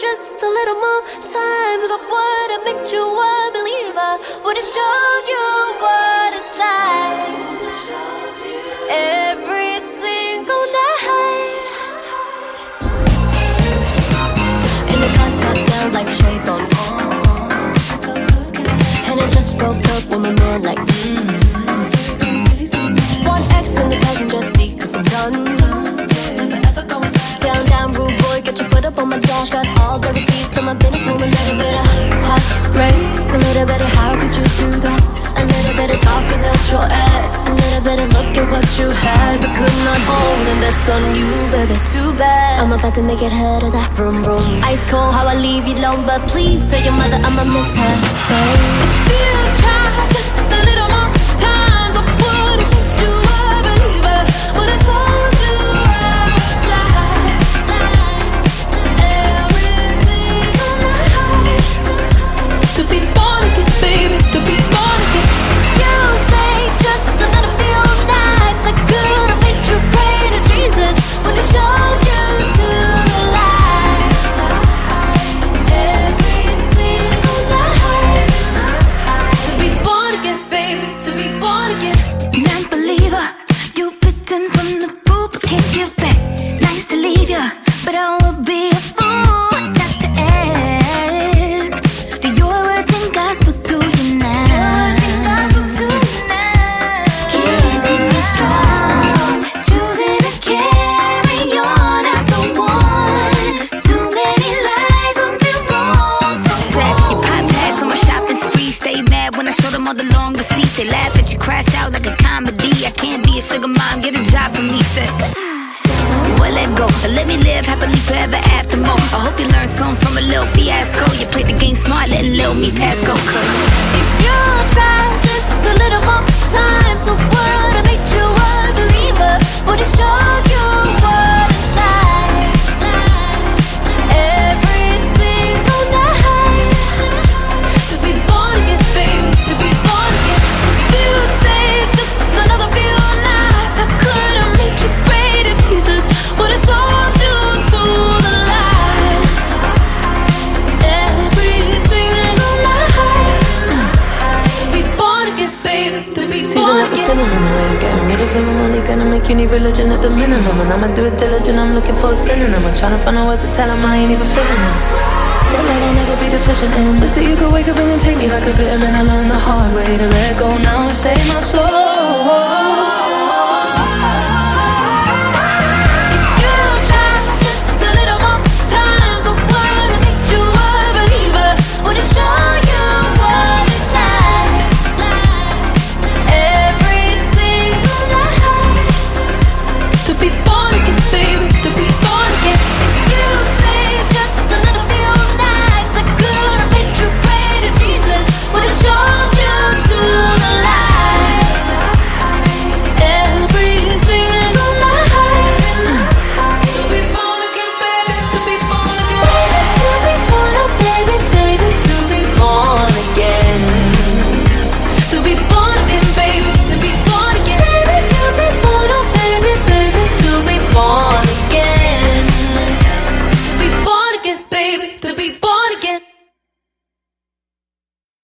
just a little more times, I would have made you a believer. Would have showed you what it's like every single night. In the car top down like shades on. And I just broke up with my man like. Mm. One X in the passenger seat, cause I'm done. Down, down, rude boy, get your foot up on my dash. Got all the receipts to my business, moving little bit of heartbreak. A little bit of how could you do that? A little bit of talking out your ass. A little bit of look at what you had, but could not hold. And that's on you, baby. Too bad. I'm about to make it hurt as I vroom vroom. Ice cold, how I leave you alone, but please tell your mother I'ma miss her. So sugar mom, get a job for me. Said, well, let go. Let me live happily forever after more. I hope you learned something from a little fiasco. You played the game smart, letting little me pass go. Season like the cinnamon, the way I'm getting rid of him. I'm only gonna make you need religion at the minimum. And I'ma do it diligent, I'm looking for a synonym. I'm trying to find a words to tell him I ain't even feeling this. That love I'll never be deficient in. But see, you could wake up and then take me like a vitamin. I learned the hard way to let go now and save my soul.